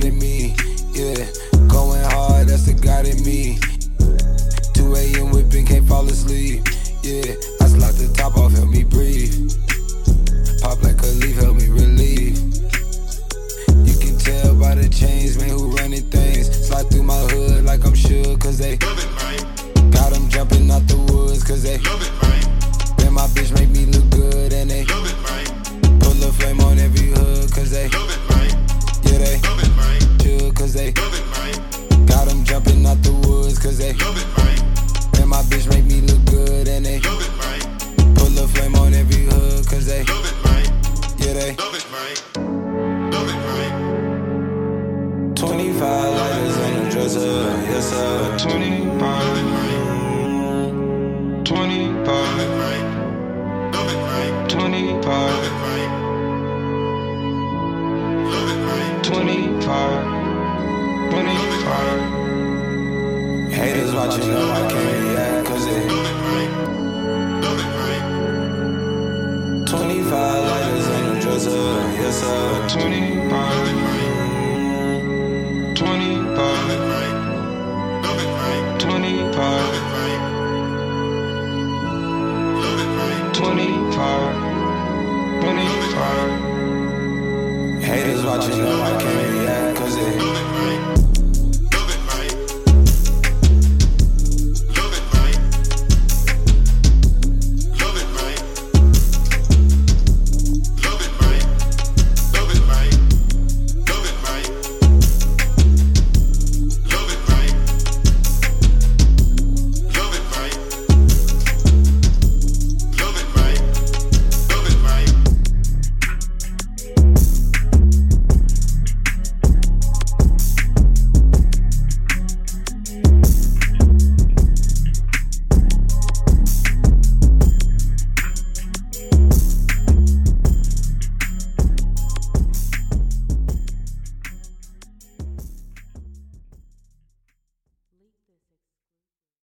God in me. Yeah, going hard, that's the God in me. 2 a.m. whipping, can't fall asleep. Yeah, I slide the top off, help me breathe. Pop like a leaf, help me relieve. You can tell by the chains, man, who running things. Slide through my hood like I'm sure, cause they got them jumping out the woods, cause they and woods, cause they and my bitch make me look good, and they love it, man. pull a flame on every hood, cause they love it, man. yeah, they love it, man. Love it, man. 25 lighters on the dresser, yes sir. 25, 25, Haters watching, know I can't react, cause they 25 lighters on the dresser, yes sir. 25, 25, 25, 25, 25. Haters watching, know I can't